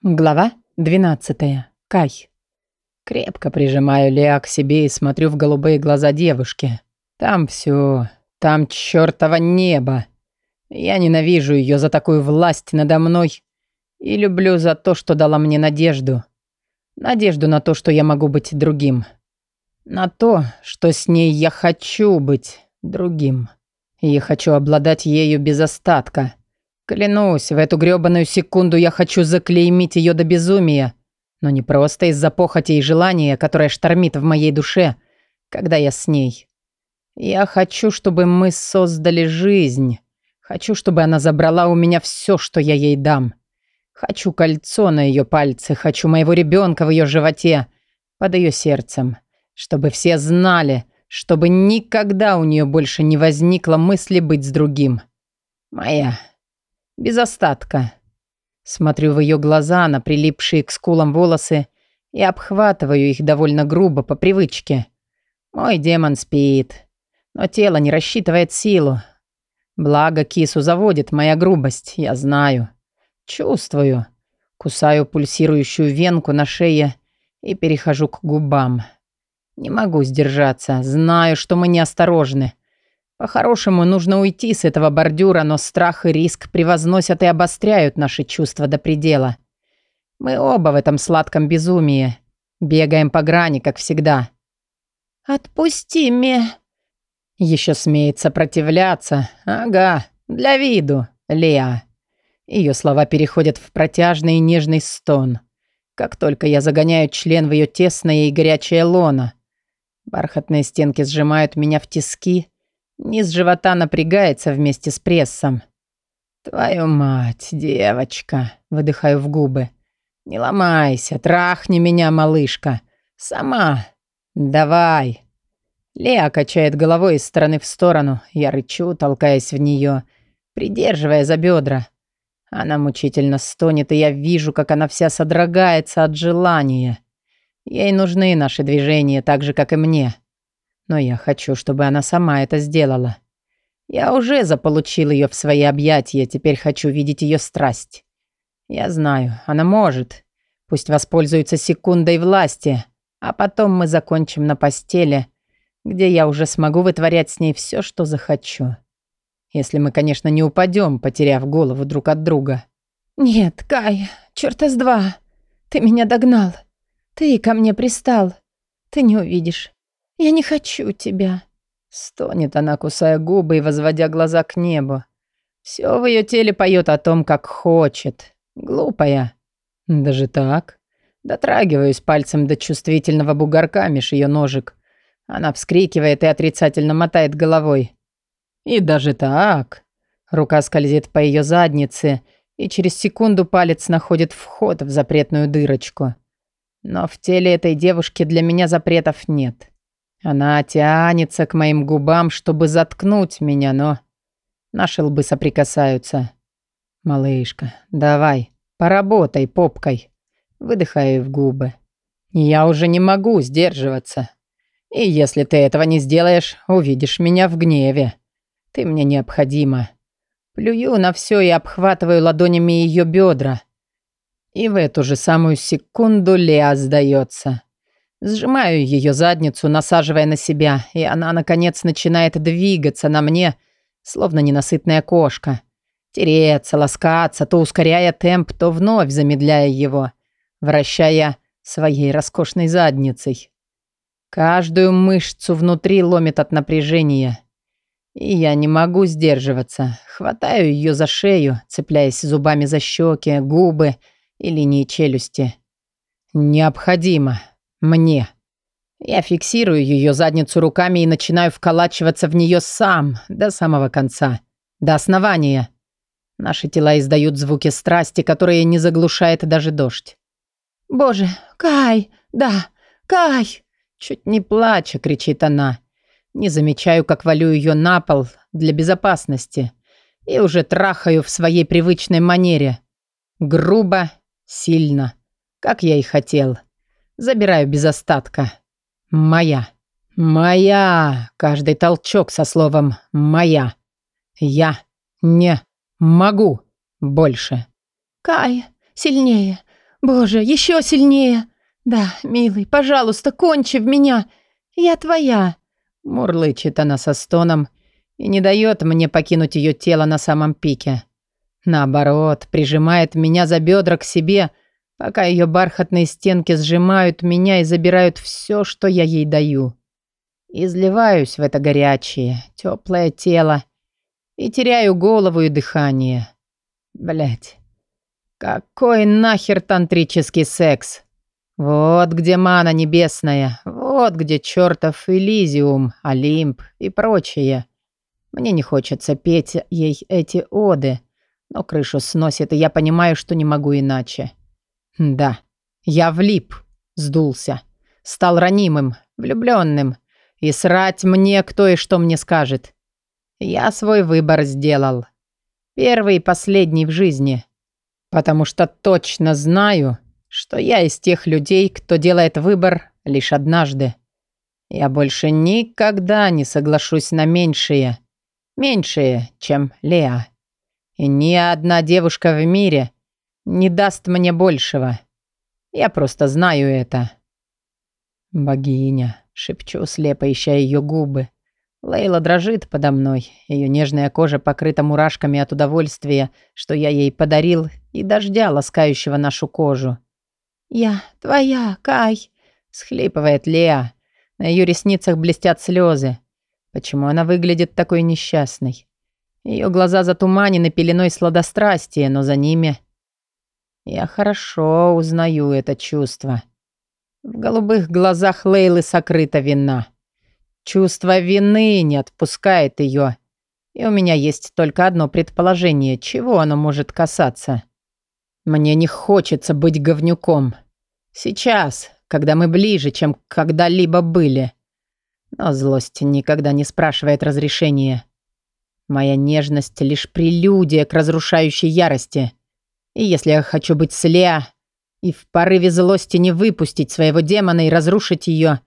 Глава 12. Кай. Крепко прижимаю Леа к себе и смотрю в голубые глаза девушки. Там все, там чертово небо. Я ненавижу ее за такую власть надо мной и люблю за то, что дала мне надежду. Надежду на то, что я могу быть другим. На то, что с ней я хочу быть другим. И хочу обладать ею без остатка. Клянусь, в эту грёбаную секунду я хочу заклеймить ее до безумия. Но не просто из-за похоти и желания, которое штормит в моей душе, когда я с ней. Я хочу, чтобы мы создали жизнь. Хочу, чтобы она забрала у меня все, что я ей дам. Хочу кольцо на ее пальце, хочу моего ребенка в ее животе, под ее сердцем. Чтобы все знали, чтобы никогда у нее больше не возникло мысли быть с другим. Моя без остатка. Смотрю в ее глаза на прилипшие к скулам волосы и обхватываю их довольно грубо по привычке. Мой демон спит, но тело не рассчитывает силу. Благо кису заводит моя грубость, я знаю. Чувствую. Кусаю пульсирующую венку на шее и перехожу к губам. Не могу сдержаться, знаю, что мы неосторожны. По-хорошему, нужно уйти с этого бордюра, но страх и риск превозносят и обостряют наши чувства до предела. Мы оба в этом сладком безумии. Бегаем по грани, как всегда. «Отпусти меня!» Еще смеет сопротивляться. Ага, для виду, Леа. Ее слова переходят в протяжный и нежный стон. Как только я загоняю член в ее тесное и горячее лоно. Бархатные стенки сжимают меня в тиски, Низ живота напрягается вместе с прессом. «Твою мать, девочка!» – выдыхаю в губы. «Не ломайся, трахни меня, малышка. Сама. Давай!» Леа качает головой из стороны в сторону. Я рычу, толкаясь в нее, придерживая за бедра. Она мучительно стонет, и я вижу, как она вся содрогается от желания. Ей нужны наши движения, так же, как и мне. Но я хочу, чтобы она сама это сделала. Я уже заполучил ее в свои объятия, теперь хочу видеть ее страсть. Я знаю, она может. Пусть воспользуется секундой власти, а потом мы закончим на постели, где я уже смогу вытворять с ней все, что захочу. Если мы, конечно, не упадем, потеряв голову друг от друга. «Нет, Кай, черта с два. Ты меня догнал. Ты ко мне пристал. Ты не увидишь. «Я не хочу тебя», — стонет она, кусая губы и возводя глаза к небу. Все в ее теле поет о том, как хочет. Глупая. Даже так? Дотрагиваюсь пальцем до чувствительного бугорка меж ее ножек. Она вскрикивает и отрицательно мотает головой. И даже так? Рука скользит по ее заднице, и через секунду палец находит вход в запретную дырочку. Но в теле этой девушки для меня запретов нет. Она тянется к моим губам, чтобы заткнуть меня, но... Наши лбы соприкасаются. «Малышка, давай, поработай попкой». Выдыхаю в губы. «Я уже не могу сдерживаться. И если ты этого не сделаешь, увидишь меня в гневе. Ты мне необходима». Плюю на все и обхватываю ладонями ее бедра. И в эту же самую секунду Леа сдается. Сжимаю ее задницу, насаживая на себя, и она, наконец, начинает двигаться на мне, словно ненасытная кошка. Тереться, ласкаться, то ускоряя темп, то вновь замедляя его, вращая своей роскошной задницей. Каждую мышцу внутри ломит от напряжения. И я не могу сдерживаться. Хватаю ее за шею, цепляясь зубами за щеки, губы и линии челюсти. Необходимо. Мне. Я фиксирую ее задницу руками и начинаю вколачиваться в нее сам, до самого конца, до основания. Наши тела издают звуки страсти, которые не заглушает даже дождь. «Боже, Кай, да, Кай!» Чуть не плача, кричит она. Не замечаю, как валю ее на пол для безопасности и уже трахаю в своей привычной манере. Грубо, сильно, как я и хотел. Забираю без остатка. Моя. Моя. Каждый толчок со словом «моя». Я не могу больше. Кай, сильнее. Боже, еще сильнее. Да, милый, пожалуйста, кончи в меня. Я твоя. Мурлычет она со стоном и не дает мне покинуть ее тело на самом пике. Наоборот, прижимает меня за бедра к себе, пока ее бархатные стенки сжимают меня и забирают все, что я ей даю. Изливаюсь в это горячее, теплое тело и теряю голову и дыхание. Блять, какой нахер тантрический секс? Вот где мана небесная, вот где чертов Элизиум, Олимп и прочее. Мне не хочется петь ей эти оды, но крышу сносит, и я понимаю, что не могу иначе. Да, я влип, сдулся, стал ранимым, влюбленным, и срать мне, кто и что мне скажет. Я свой выбор сделал. Первый и последний в жизни. Потому что точно знаю, что я из тех людей, кто делает выбор лишь однажды. Я больше никогда не соглашусь на меньшее. Меньшее, чем Леа. И ни одна девушка в мире не даст мне большего. Я просто знаю это. Богиня, шепчу, слепо ища ее губы. Лейла дрожит подо мной. Ее нежная кожа покрыта мурашками от удовольствия, что я ей подарил, и дождя, ласкающего нашу кожу. «Я твоя, Кай!» — схлипывает Леа. На ее ресницах блестят слезы. Почему она выглядит такой несчастной? Ее глаза затуманены пеленой сладострастия, но за ними... Я хорошо узнаю это чувство. В голубых глазах Лейлы сокрыта вина. Чувство вины не отпускает ее. И у меня есть только одно предположение, чего оно может касаться. Мне не хочется быть говнюком. Сейчас, когда мы ближе, чем когда-либо были. Но злость никогда не спрашивает разрешения. Моя нежность — лишь прелюдия к разрушающей ярости. И если я хочу быть с Леа и в порыве злости не выпустить своего демона и разрушить ее,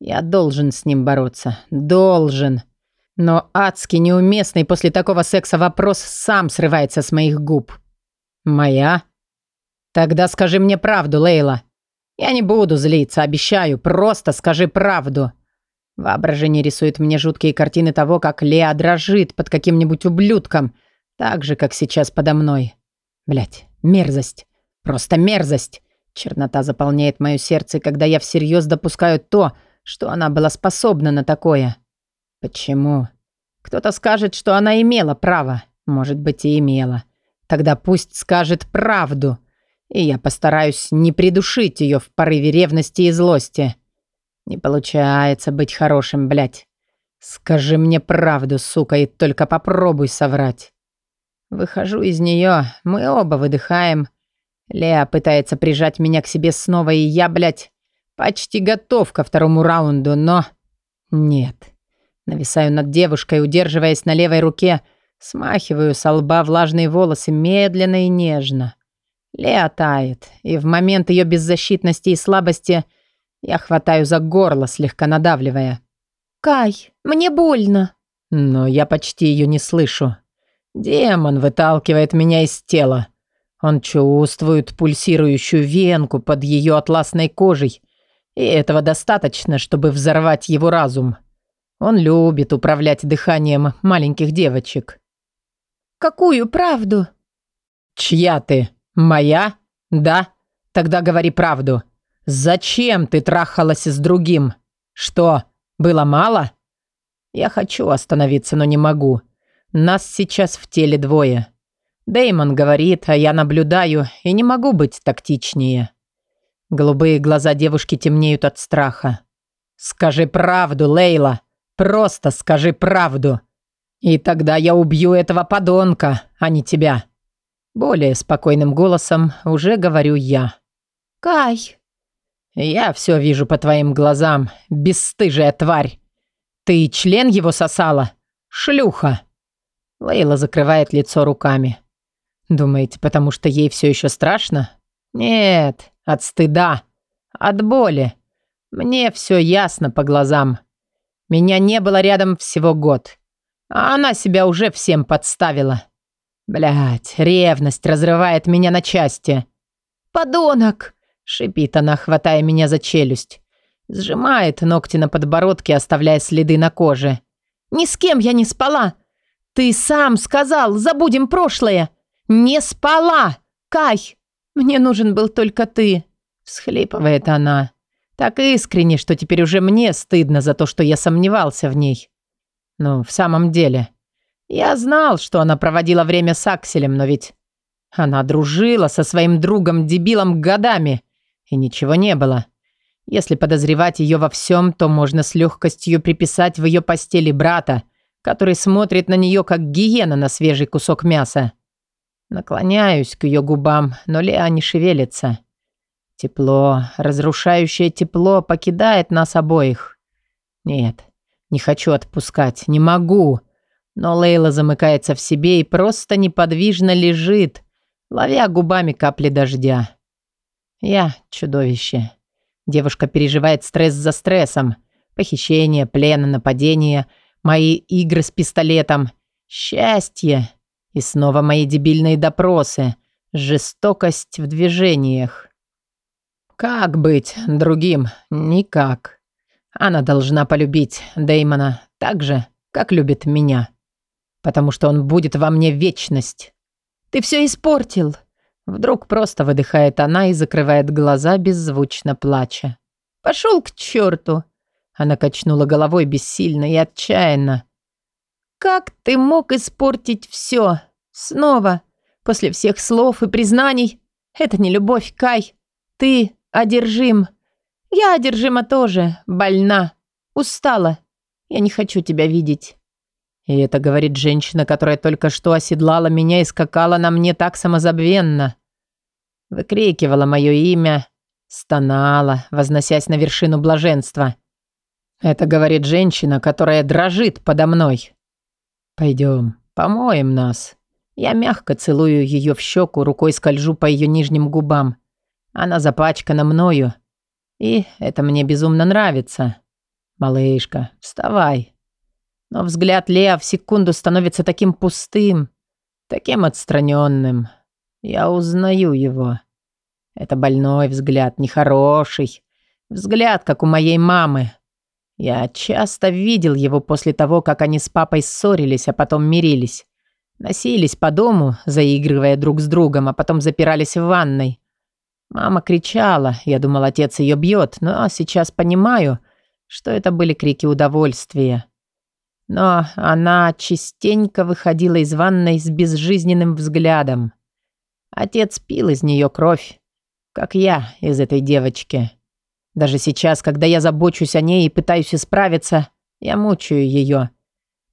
я должен с ним бороться. Должен. Но адски неуместный после такого секса вопрос сам срывается с моих губ. «Моя?» «Тогда скажи мне правду, Лейла. Я не буду злиться, обещаю. Просто скажи правду». Воображение рисует мне жуткие картины того, как Леа дрожит под каким-нибудь ублюдком, так же, как сейчас подо мной. Блять, мерзость. Просто мерзость. Чернота заполняет мое сердце, когда я всерьез допускаю то, что она была способна на такое. Почему? Кто-то скажет, что она имела право. Может быть, и имела. Тогда пусть скажет правду. И я постараюсь не придушить ее в порыве ревности и злости. Не получается быть хорошим, блядь. Скажи мне правду, сука, и только попробуй соврать. Выхожу из нее, мы оба выдыхаем. Леа пытается прижать меня к себе снова, и я, блядь, почти готов ко второму раунду, но... Нет. Нависаю над девушкой, удерживаясь на левой руке, смахиваю со лба влажные волосы медленно и нежно. Леа тает, и в момент ее беззащитности и слабости я хватаю за горло, слегка надавливая. «Кай, мне больно!» Но я почти ее не слышу. Демон выталкивает меня из тела. Он чувствует пульсирующую венку под ее атласной кожей, и этого достаточно, чтобы взорвать его разум. Он любит управлять дыханием маленьких девочек. «Какую правду?» «Чья ты?» «Моя? Да? Тогда говори правду. Зачем ты трахалась с другим? Что, было мало?» «Я хочу остановиться, но не могу. Нас сейчас в теле двое. Деймон говорит, а я наблюдаю и не могу быть тактичнее». Голубые глаза девушки темнеют от страха. «Скажи правду, Лейла. Просто скажи правду. И тогда я убью этого подонка, а не тебя». Более спокойным голосом уже говорю я. «Кай!» «Я все вижу по твоим глазам, бесстыжая тварь. Ты член его сосала? Шлюха!» Лейла закрывает лицо руками. «Думаете, потому что ей все еще страшно?» «Нет, от стыда, от боли. Мне все ясно по глазам. Меня не было рядом всего год, а она себя уже всем подставила. Блять, ревность разрывает меня на части. подонок!» – шипит она, хватая меня за челюсть. Сжимает ногти на подбородке, оставляя следы на коже. «Ни с кем я не спала! Ты сам сказал, забудем прошлое! Не спала! Кай! Мне нужен был только ты!» Всхлипывает она. Так искренне, что теперь уже мне стыдно за то, что я сомневался в ней. Ну, в самом деле. Я знал, что она проводила время с Акселем, но ведь... Она дружила со своим другом-дебилом годами, и ничего не было. Если подозревать ее во всем, то можно с легкостью приписать в ее постели брата, который смотрит на нее, как гиена на свежий кусок мяса. Наклоняюсь к ее губам, но Леа не шевелится. Тепло, разрушающее тепло покидает нас обоих. Нет, не хочу отпускать, не могу. Но Лейла замыкается в себе и просто неподвижно лежит, ловя губами капли дождя. Я чудовище. Девушка переживает стресс за стрессом. Похищение, плен, нападение, мои игры с пистолетом, счастье и снова мои дебильные допросы, жестокость в движениях. Как быть другим? Никак. Она должна полюбить Дэймона так же, как любит меня. Потому что он будет во мне вечность. Ты все испортил. Вдруг просто выдыхает она и закрывает глаза, беззвучно плача. «Пошел к черту!» Она качнула головой бессильно и отчаянно. «Как ты мог испортить все? Снова? После всех слов и признаний? Это не любовь, Кай. Ты одержим. Я одержима тоже, больна, устала. Я не хочу тебя видеть». И это говорит женщина, которая только что оседлала меня и скакала на мне так самозабвенно. Выкрикивала мое имя, стонала, возносясь на вершину блаженства. Это говорит женщина, которая дрожит подо мной. Пойдем, помоем нас. Я мягко целую ее в щеку, рукой скольжу по ее нижним губам. Она запачкана мною. И это мне безумно нравится. Малышка, вставай. Но взгляд Леа в секунду становится таким пустым, таким отстраненным. Я узнаю его. Это больной взгляд, нехороший. Взгляд, как у моей мамы. Я часто видел его после того, как они с папой ссорились, а потом мирились. Носились по дому, заигрывая друг с другом, а потом запирались в ванной. Мама кричала, я думал, отец ее бьет, но сейчас понимаю, что это были крики удовольствия. Но она частенько выходила из ванной с безжизненным взглядом. Отец пил из нее кровь, как я из этой девочки. Даже сейчас, когда я забочусь о ней и пытаюсь исправиться, я мучаю ее.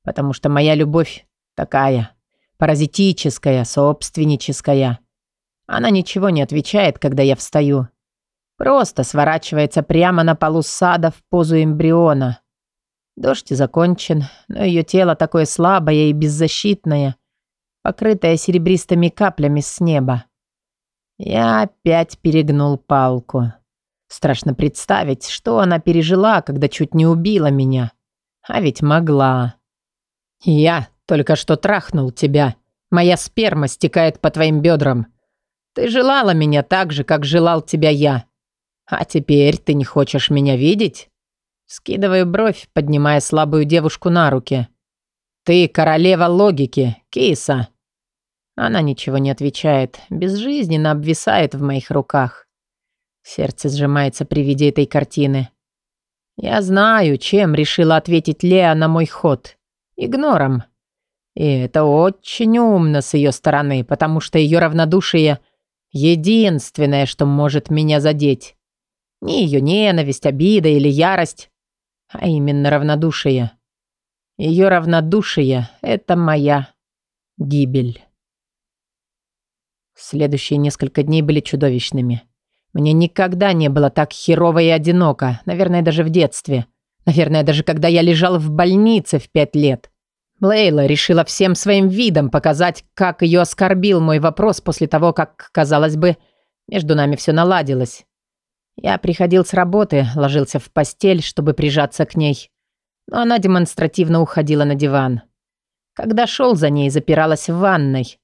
Потому что моя любовь такая, паразитическая, собственническая. Она ничего не отвечает, когда я встаю. Просто сворачивается прямо на полу сада в позу эмбриона. Дождь закончен, но ее тело такое слабое и беззащитное, покрытое серебристыми каплями с неба. Я опять перегнул палку. Страшно представить, что она пережила, когда чуть не убила меня. А ведь могла. Я только что трахнул тебя. Моя сперма стекает по твоим бедрам. Ты желала меня так же, как желал тебя я. А теперь ты не хочешь меня видеть? Скидываю бровь, поднимая слабую девушку на руки. «Ты королева логики, киса!» Она ничего не отвечает, безжизненно обвисает в моих руках. Сердце сжимается при виде этой картины. Я знаю, чем решила ответить Леа на мой ход. Игнором. И это очень умно с ее стороны, потому что ее равнодушие — единственное, что может меня задеть. Не ее ненависть, обида или ярость, а именно равнодушие. Ее равнодушие — это моя гибель. Следующие несколько дней были чудовищными. Мне никогда не было так херово и одиноко, наверное, даже в детстве. Наверное, даже когда я лежал в больнице в пять лет. Лейла решила всем своим видом показать, как ее оскорбил мой вопрос после того, как, казалось бы, между нами все наладилось. Я приходил с работы, ложился в постель, чтобы прижаться к ней. Но она демонстративно уходила на диван. Когда шел за ней, запиралась в ванной.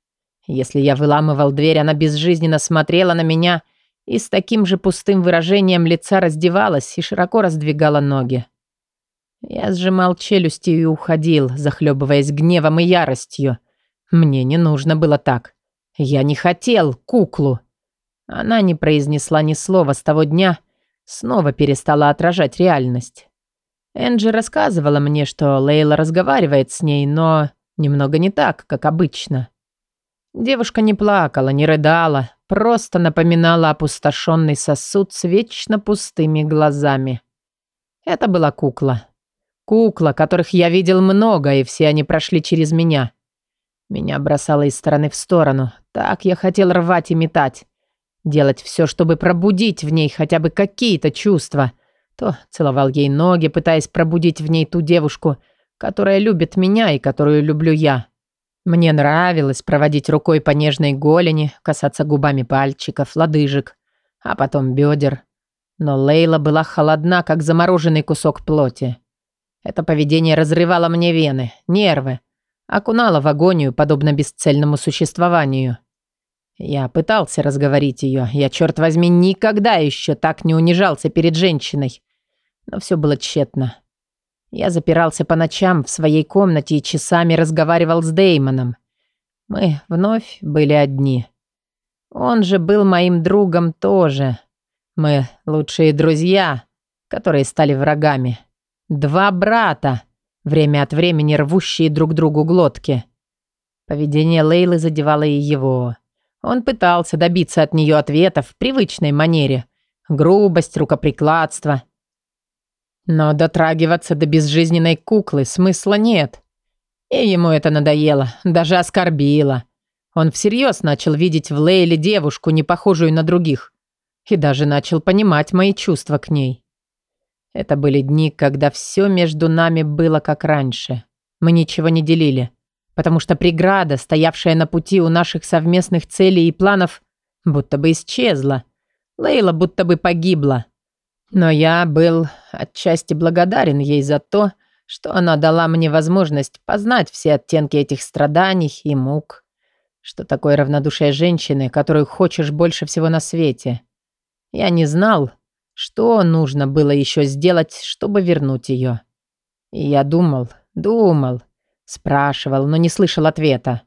Если я выламывал дверь, она безжизненно смотрела на меня и с таким же пустым выражением лица раздевалась и широко раздвигала ноги. Я сжимал челюсти и уходил, захлебываясь гневом и яростью. Мне не нужно было так. Я не хотел куклу. Она не произнесла ни слова с того дня, снова перестала отражать реальность. Энджи рассказывала мне, что Лейла разговаривает с ней, но немного не так, как обычно. Девушка не плакала, не рыдала, просто напоминала опустошенный сосуд с вечно пустыми глазами. Это была кукла. Кукла, которых я видел много, и все они прошли через меня. Меня бросало из стороны в сторону. Так я хотел рвать и метать. Делать все, чтобы пробудить в ней хотя бы какие-то чувства. То целовал ей ноги, пытаясь пробудить в ней ту девушку, которая любит меня и которую люблю я. Мне нравилось проводить рукой по нежной голени, касаться губами пальчиков, лодыжек, а потом бедер. Но Лейла была холодна, как замороженный кусок плоти. Это поведение разрывало мне вены, нервы, окунало в агонию, подобно бесцельному существованию. Я пытался разговорить ее. Я, черт возьми, никогда еще так не унижался перед женщиной. Но все было тщетно. Я запирался по ночам в своей комнате и часами разговаривал с Деймоном. Мы вновь были одни. Он же был моим другом тоже. Мы лучшие друзья, которые стали врагами. Два брата, время от времени рвущие друг другу глотки. Поведение Лейлы задевало и его. Он пытался добиться от нее ответа в привычной манере. Грубость, рукоприкладство – но дотрагиваться до безжизненной куклы смысла нет. И ему это надоело, даже оскорбило. Он всерьез начал видеть в Лейле девушку, не похожую на других. И даже начал понимать мои чувства к ней. Это были дни, когда все между нами было как раньше. Мы ничего не делили. Потому что преграда, стоявшая на пути у наших совместных целей и планов, будто бы исчезла. Лейла будто бы погибла. Но я был отчасти благодарен ей за то, что она дала мне возможность познать все оттенки этих страданий и мук. Что такое равнодушие женщины, которую хочешь больше всего на свете. Я не знал, что нужно было еще сделать, чтобы вернуть ее. И я думал, думал, спрашивал, но не слышал ответа.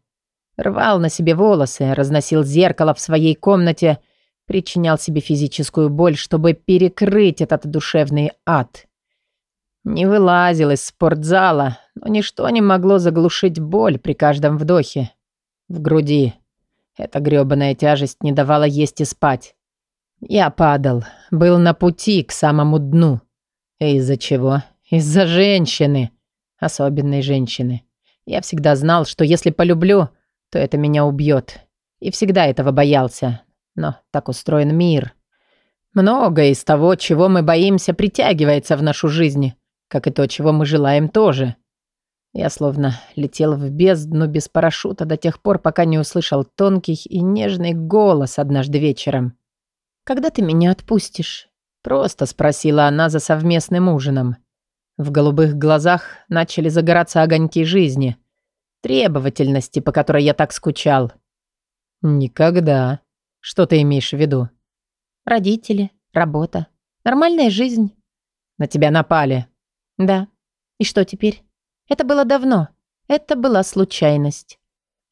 Рвал на себе волосы, разносил зеркало в своей комнате – причинял себе физическую боль, чтобы перекрыть этот душевный ад. Не вылазил из спортзала, но ничто не могло заглушить боль при каждом вдохе. В груди. Эта грёбаная тяжесть не давала есть и спать. Я падал, был на пути к самому дну. из-за чего? Из-за женщины. Особенной женщины. Я всегда знал, что если полюблю, то это меня убьет. И всегда этого боялся. Но так устроен мир. Многое из того, чего мы боимся, притягивается в нашу жизнь, как и то, чего мы желаем тоже. Я словно летел в бездну без парашюта до тех пор, пока не услышал тонкий и нежный голос однажды вечером. «Когда ты меня отпустишь?» Просто спросила она за совместным ужином. В голубых глазах начали загораться огоньки жизни, требовательности, по которой я так скучал. «Никогда», что ты имеешь в виду? Родители, работа, нормальная жизнь. На тебя напали. Да. И что теперь? Это было давно. Это была случайность.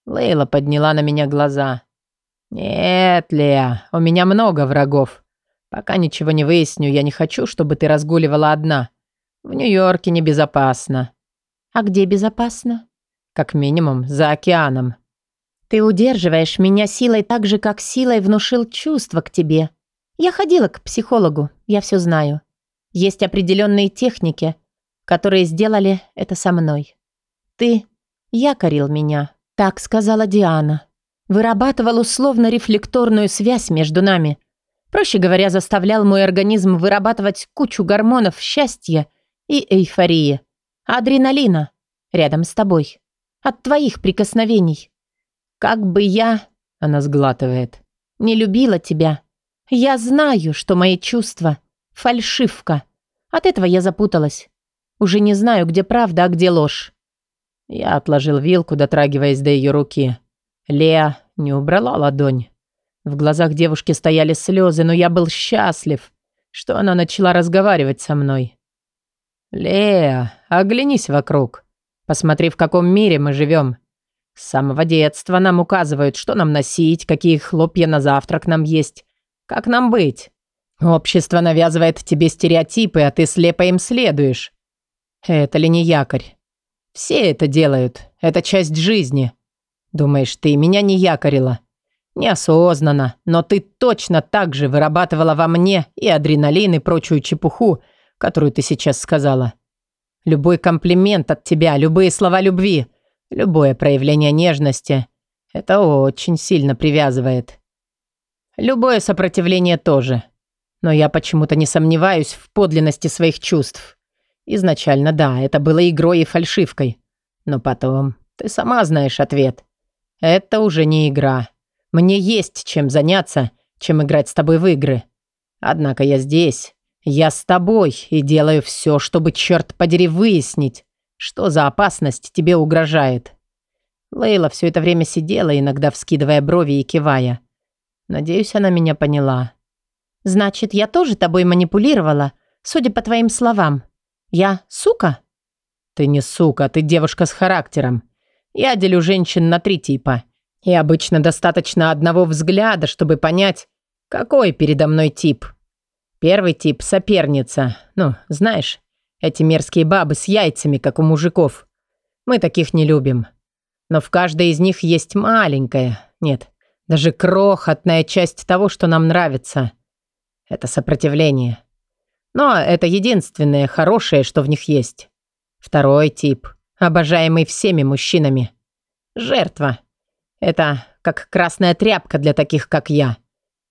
Лейла подняла на меня глаза. «Нет, Леа, у меня много врагов. Пока ничего не выясню, я не хочу, чтобы ты разгуливала одна. В Нью-Йорке небезопасно». «А где безопасно?» «Как минимум, за океаном». Ты удерживаешь меня силой так же, как силой внушил чувства к тебе. Я ходила к психологу, я все знаю. Есть определенные техники, которые сделали это со мной. Ты якорил меня, так сказала Диана. Вырабатывал условно-рефлекторную связь между нами. Проще говоря, заставлял мой организм вырабатывать кучу гормонов счастья и эйфории. Адреналина. Рядом с тобой. От твоих прикосновений. Как бы я, она сглатывает, не любила тебя. Я знаю, что мои чувства — фальшивка. От этого я запуталась. Уже не знаю, где правда, а где ложь. Я отложил вилку, дотрагиваясь до ее руки. Леа не убрала ладонь. В глазах девушки стояли слезы, но я был счастлив, что она начала разговаривать со мной. «Леа, оглянись вокруг. Посмотри, в каком мире мы живем. С самого детства нам указывают, что нам носить, какие хлопья на завтрак нам есть, как нам быть. Общество навязывает тебе стереотипы, а ты слепо им следуешь. Это ли не якорь? Все это делают. Это часть жизни. Думаешь, ты меня не якорила? Неосознанно, но ты точно так же вырабатывала во мне и адреналин, и прочую чепуху, которую ты сейчас сказала. Любой комплимент от тебя, любые слова любви, любое проявление нежности – это очень сильно привязывает. Любое сопротивление тоже. Но я почему-то не сомневаюсь в подлинности своих чувств. Изначально, да, это было игрой и фальшивкой. Но потом, ты сама знаешь ответ. Это уже не игра. Мне есть чем заняться, чем играть с тобой в игры. Однако я здесь. Я с тобой и делаю все, чтобы, черт подери, выяснить, что за опасность тебе угрожает. Лейла все это время сидела, иногда вскидывая брови и кивая. Надеюсь, она меня поняла. «Значит, я тоже тобой манипулировала, судя по твоим словам. Я сука?» «Ты не сука, ты девушка с характером. Я делю женщин на три типа. И обычно достаточно одного взгляда, чтобы понять, какой передо мной тип. Первый тип – соперница. Ну, знаешь, эти мерзкие бабы с яйцами, как у мужиков. Мы таких не любим. Но в каждой из них есть маленькая, нет, даже крохотная часть того, что нам нравится. Это сопротивление. Но это единственное хорошее, что в них есть. Второй тип, обожаемый всеми мужчинами. Жертва. Это как красная тряпка для таких, как я.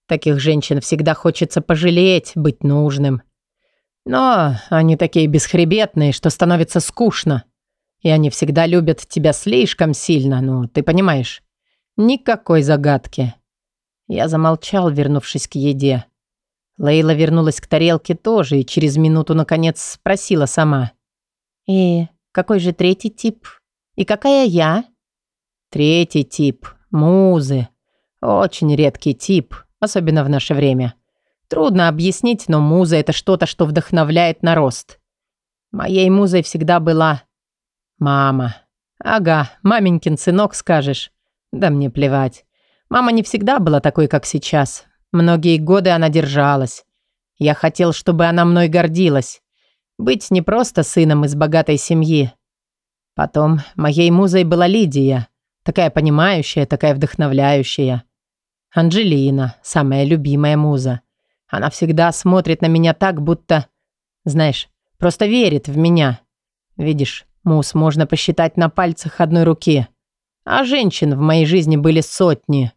Таких женщин всегда хочется пожалеть, быть нужным. Но они такие бесхребетные, что становится скучно. И они всегда любят тебя слишком сильно, ну, ты понимаешь. Никакой загадки. Я замолчал, вернувшись к еде. Лейла вернулась к тарелке тоже и через минуту, наконец, спросила сама. «И какой же третий тип? И какая я?» Третий тип – музы. Очень редкий тип, особенно в наше время. Трудно объяснить, но муза – это что-то, что вдохновляет на рост. Моей музой всегда была мама. Ага, маменькин сынок, скажешь. Да мне плевать. Мама не всегда была такой, как сейчас. Многие годы она держалась. Я хотел, чтобы она мной гордилась. Быть не просто сыном из богатой семьи. Потом моей музой была Лидия – Такая понимающая, такая вдохновляющая. Анджелина, самая любимая муза. Она всегда смотрит на меня так, будто... Знаешь, просто верит в меня. Видишь, муз можно посчитать на пальцах одной руки. А женщин в моей жизни были сотни.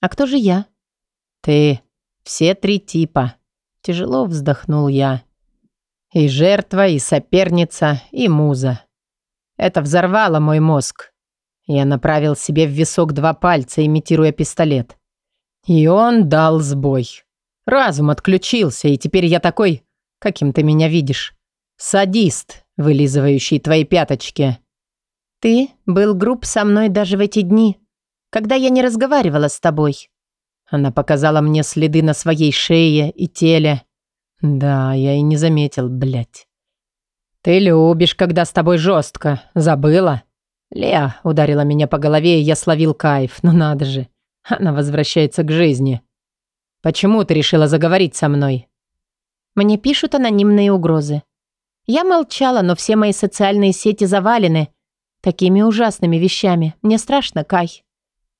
А кто же я? Ты. Все три типа. Тяжело вздохнул я. И жертва, и соперница, и муза. Это взорвало мой мозг. Я направил себе в висок два пальца, имитируя пистолет. И он дал сбой. Разум отключился, и теперь я такой, каким ты меня видишь. Садист, вылизывающий твои пяточки. Ты был груб со мной даже в эти дни, когда я не разговаривала с тобой. Она показала мне следы на своей шее и теле. Да, я и не заметил, блядь. Ты любишь, когда с тобой жестко. Забыла? Леа ударила меня по голове, и я словил кайф. Ну надо же. Она возвращается к жизни. Почему ты решила заговорить со мной? Мне пишут анонимные угрозы. Я молчала, но все мои социальные сети завалены такими ужасными вещами. Мне страшно, Кай.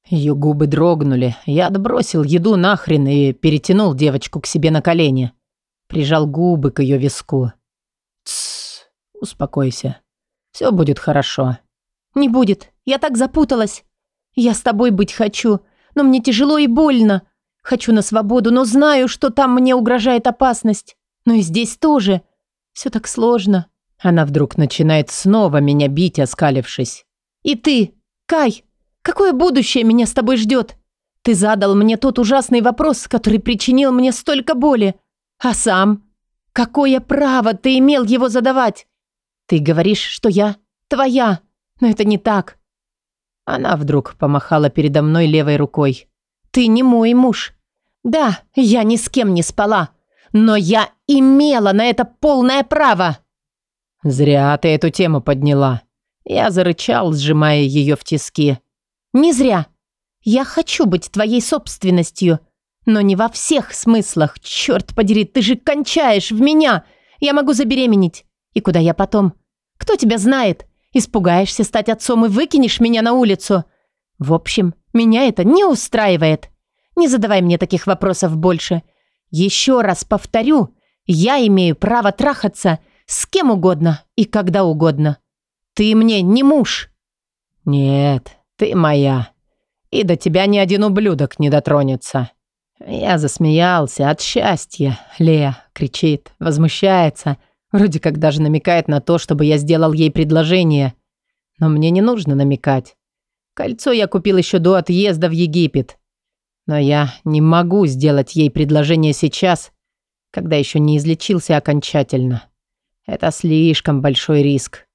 Ее губы дрогнули. Я отбросил еду нахрен и перетянул девочку к себе на колени. Прижал губы к ее виску. Тссс, успокойся. Все будет хорошо. «Не будет. Я так запуталась. Я с тобой быть хочу, но мне тяжело и больно. Хочу на свободу, но знаю, что там мне угрожает опасность. Но и здесь тоже. Все так сложно». Она вдруг начинает снова меня бить, оскалившись. «И ты, Кай, какое будущее меня с тобой ждет? Ты задал мне тот ужасный вопрос, который причинил мне столько боли. А сам? Какое право ты имел его задавать? Ты говоришь, что я твоя, но это не так. Она вдруг помахала передо мной левой рукой. ты не мой муж. Да, я ни с кем не спала, но я имела на это полное право. Зря ты эту тему подняла. Я зарычал, сжимая ее в тиски. Не зря. Я хочу быть твоей собственностью, но не во всех смыслах. Черт подери, ты же кончаешь в меня. Я могу забеременеть. И куда я потом? Кто тебя знает? Испугаешься стать отцом и выкинешь меня на улицу. В общем, меня это не устраивает. Не задавай мне таких вопросов больше. Еще раз повторю, я имею право трахаться с кем угодно и когда угодно. Ты мне не муж. Нет, ты моя. И до тебя ни один ублюдок не дотронется. Я засмеялся от счастья. Лея кричит, возмущается, вроде как даже намекает на то, чтобы я сделал ей предложение. Но мне не нужно намекать. Кольцо я купил еще до отъезда в Египет. Но я не могу сделать ей предложение сейчас, когда еще не излечился окончательно. Это слишком большой риск.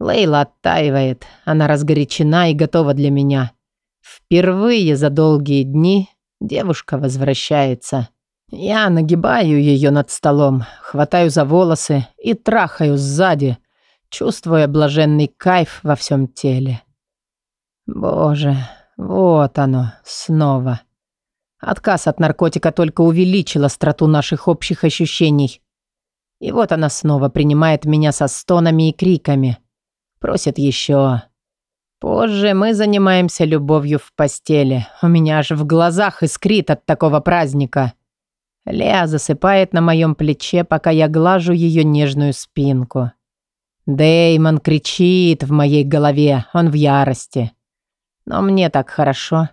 Лейла оттаивает, она разгорячена и готова для меня. Впервые за долгие дни девушка возвращается. Я нагибаю ее над столом, хватаю за волосы и трахаю сзади, чувствуя блаженный кайф во всем теле. Боже, вот оно, снова. Отказ от наркотика только увеличил остроту наших общих ощущений. И вот она снова принимает меня со стонами и криками. Просит еще. Позже мы занимаемся любовью в постели. У меня аж в глазах искрит от такого праздника. Леа засыпает на моем плече, пока я глажу ее нежную спинку. Деймон кричит в моей голове, он в ярости. Но мне так хорошо,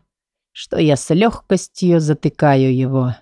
что я с легкостью затыкаю его.